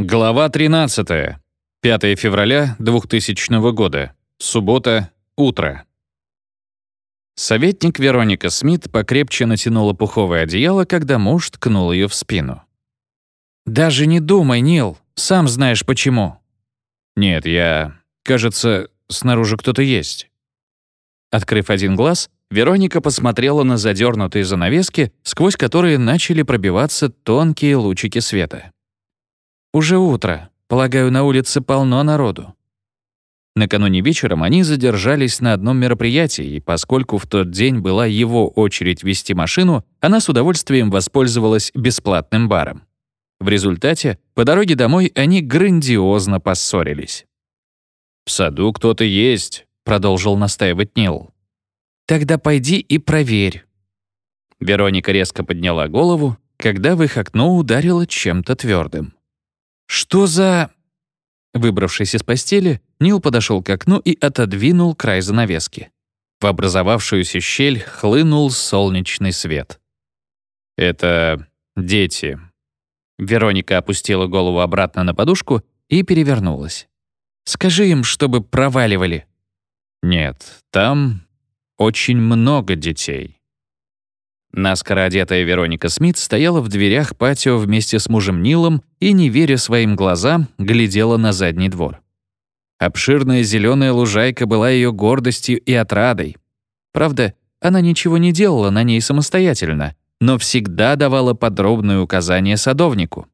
Глава 13. 5 февраля 2000 года. Суббота. Утро. Советник Вероника Смит покрепче натянула пуховое одеяло, когда муж ткнул ее в спину. «Даже не думай, Нил. Сам знаешь почему». «Нет, я... Кажется, снаружи кто-то есть». Открыв один глаз, Вероника посмотрела на задернутые занавески, сквозь которые начали пробиваться тонкие лучики света. «Уже утро. Полагаю, на улице полно народу». Накануне вечером они задержались на одном мероприятии, и поскольку в тот день была его очередь вести машину, она с удовольствием воспользовалась бесплатным баром. В результате, по дороге домой они грандиозно поссорились. «В саду кто-то есть», — продолжил настаивать Нил. «Тогда пойди и проверь». Вероника резко подняла голову, когда в их окно ударило чем-то твердым. «Что за...» Выбравшись из постели, Нил подошел к окну и отодвинул край занавески. В образовавшуюся щель хлынул солнечный свет. «Это дети». Вероника опустила голову обратно на подушку и перевернулась. «Скажи им, чтобы проваливали». «Нет, там очень много детей». Наскоро одетая Вероника Смит стояла в дверях патио вместе с мужем Нилом и, не веря своим глазам, глядела на задний двор. Обширная зеленая лужайка была ее гордостью и отрадой. Правда, она ничего не делала на ней самостоятельно, но всегда давала подробные указания садовнику.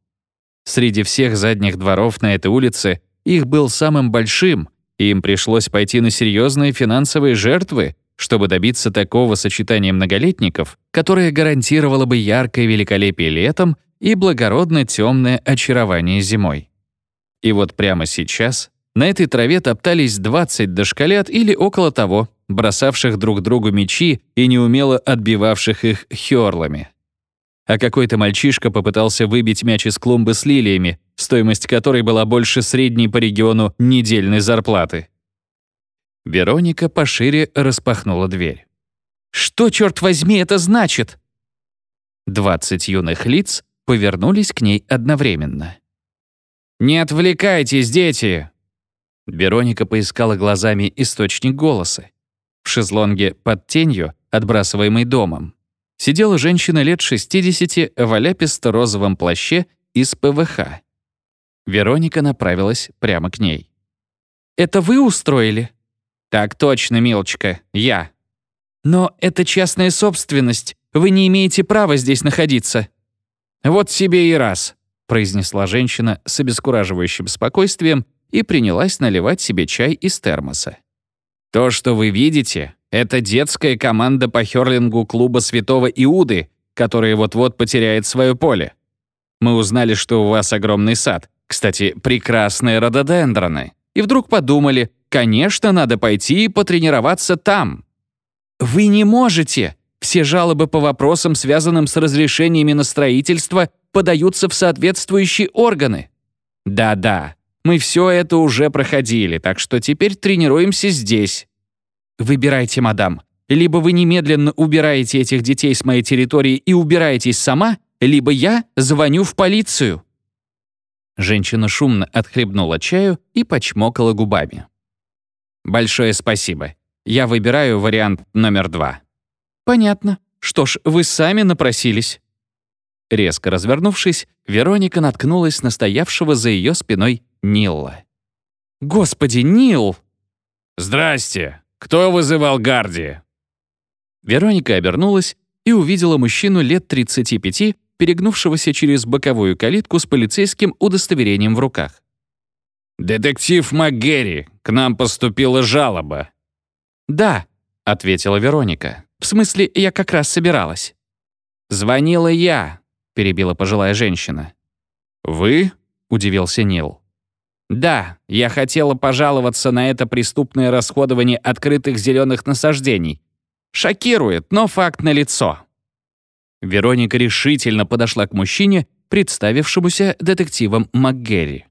Среди всех задних дворов на этой улице их был самым большим, и им пришлось пойти на серьезные финансовые жертвы, чтобы добиться такого сочетания многолетников, которое гарантировало бы яркое великолепие летом и благородно темное очарование зимой. И вот прямо сейчас на этой траве топтались 20 дошколят или около того, бросавших друг другу мечи и неумело отбивавших их хёрлами. А какой-то мальчишка попытался выбить мяч из клумбы с лилиями, стоимость которой была больше средней по региону недельной зарплаты. Вероника пошире распахнула дверь. «Что, черт возьми, это значит?» Двадцать юных лиц повернулись к ней одновременно. «Не отвлекайтесь, дети!» Вероника поискала глазами источник голоса. В шезлонге под тенью, отбрасываемой домом, сидела женщина лет 60 в оляписто-розовом плаще из ПВХ. Вероника направилась прямо к ней. «Это вы устроили?» «Так точно, милочка, я». «Но это частная собственность. Вы не имеете права здесь находиться». «Вот себе и раз», — произнесла женщина с обескураживающим спокойствием и принялась наливать себе чай из термоса. «То, что вы видите, это детская команда по хёрлингу клуба Святого Иуды, которая вот-вот потеряет свое поле. Мы узнали, что у вас огромный сад, кстати, прекрасные рододендроны, и вдруг подумали, Конечно, надо пойти и потренироваться там. Вы не можете. Все жалобы по вопросам, связанным с разрешениями на строительство, подаются в соответствующие органы. Да-да, мы все это уже проходили, так что теперь тренируемся здесь. Выбирайте, мадам. Либо вы немедленно убираете этих детей с моей территории и убираетесь сама, либо я звоню в полицию». Женщина шумно отхлебнула чаю и почмокала губами. Большое спасибо. Я выбираю вариант номер два. Понятно. Что ж, вы сами напросились. Резко развернувшись, Вероника наткнулась на стоявшего за ее спиной Нилла. «Господи, Нил!» «Здрасте! Кто вызывал Гарди?» Вероника обернулась и увидела мужчину лет 35, перегнувшегося через боковую калитку с полицейским удостоверением в руках. «Детектив МакГерри, к нам поступила жалоба». «Да», — ответила Вероника. «В смысле, я как раз собиралась». «Звонила я», — перебила пожилая женщина. «Вы?» — удивился Нил. «Да, я хотела пожаловаться на это преступное расходование открытых зеленых насаждений. Шокирует, но факт налицо». Вероника решительно подошла к мужчине, представившемуся детективом МакГерри.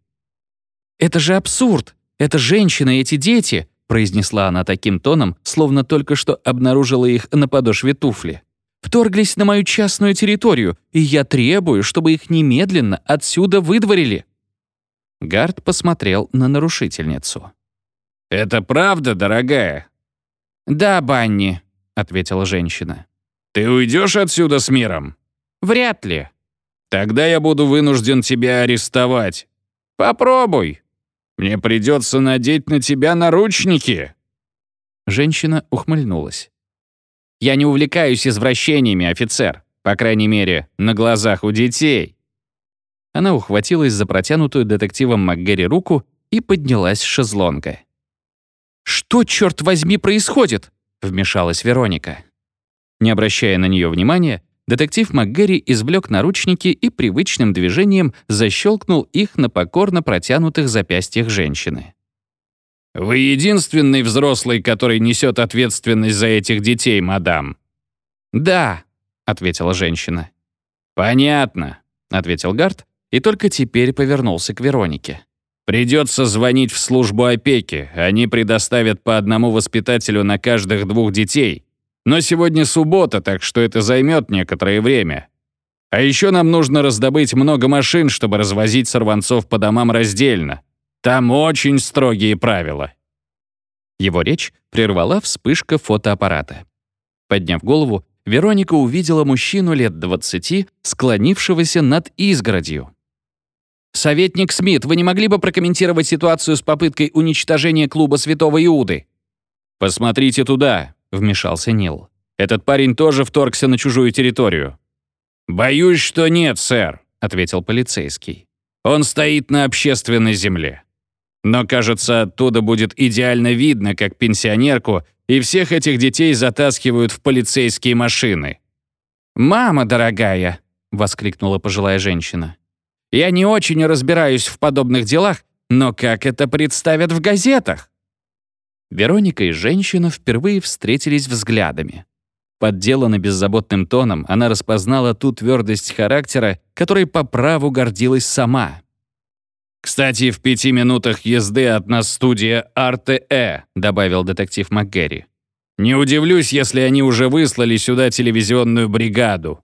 «Это же абсурд! Это женщины, эти дети!» произнесла она таким тоном, словно только что обнаружила их на подошве туфли. «Вторглись на мою частную территорию, и я требую, чтобы их немедленно отсюда выдворили». Гард посмотрел на нарушительницу. «Это правда, дорогая?» «Да, Банни», — ответила женщина. «Ты уйдешь отсюда с миром?» «Вряд ли». «Тогда я буду вынужден тебя арестовать». «Попробуй». «Мне придется надеть на тебя наручники». Женщина ухмыльнулась. «Я не увлекаюсь извращениями, офицер. По крайней мере, на глазах у детей». Она ухватилась за протянутую детективом МакГерри руку и поднялась с шезлонга. «Что, черт возьми, происходит?» — вмешалась Вероника. Не обращая на нее внимания, детектив МакГерри извлек наручники и привычным движением защелкнул их на покорно протянутых запястьях женщины. «Вы единственный взрослый, который несет ответственность за этих детей, мадам?» «Да», — ответила женщина. «Понятно», — ответил Гард и только теперь повернулся к Веронике. «Придется звонить в службу опеки. Они предоставят по одному воспитателю на каждых двух детей. Но сегодня суббота, так что это займет некоторое время. А еще нам нужно раздобыть много машин, чтобы развозить сорванцов по домам раздельно. Там очень строгие правила». Его речь прервала вспышка фотоаппарата. Подняв голову, Вероника увидела мужчину лет 20, склонившегося над изгородью. «Советник Смит, вы не могли бы прокомментировать ситуацию с попыткой уничтожения клуба Святого Иуды?» «Посмотрите туда», — вмешался Нил. «Этот парень тоже вторгся на чужую территорию». «Боюсь, что нет, сэр», — ответил полицейский. «Он стоит на общественной земле. Но, кажется, оттуда будет идеально видно, как пенсионерку и всех этих детей затаскивают в полицейские машины». «Мама дорогая», — воскликнула пожилая женщина. Я не очень разбираюсь в подобных делах, но как это представят в газетах? Вероника и женщина впервые встретились взглядами. Подделана беззаботным тоном, она распознала ту твердость характера, которой по праву гордилась сама. «Кстати, в пяти минутах езды от нас студия РТЭ», добавил детектив МакГерри. «Не удивлюсь, если они уже выслали сюда телевизионную бригаду».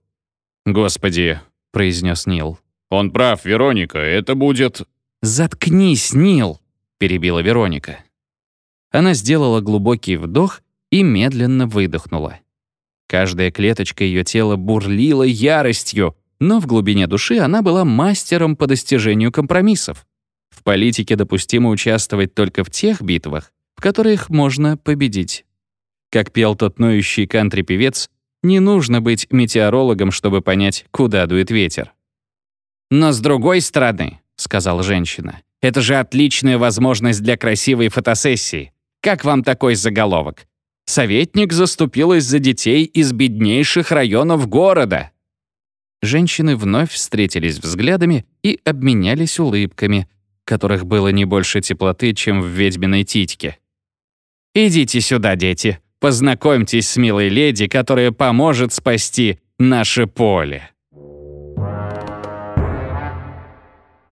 «Господи», — произнес Нил. «Он прав, Вероника, это будет...» «Заткнись, Нил!» — перебила Вероника. Она сделала глубокий вдох и медленно выдохнула. Каждая клеточка ее тела бурлила яростью, но в глубине души она была мастером по достижению компромиссов. В политике допустимо участвовать только в тех битвах, в которых можно победить. Как пел тот ноющий кантри-певец, не нужно быть метеорологом, чтобы понять, куда дует ветер. «Но с другой стороны», — сказала женщина, «это же отличная возможность для красивой фотосессии. Как вам такой заголовок? Советник заступилась за детей из беднейших районов города». Женщины вновь встретились взглядами и обменялись улыбками, которых было не больше теплоты, чем в ведьминой титьке. «Идите сюда, дети, познакомьтесь с милой леди, которая поможет спасти наше поле».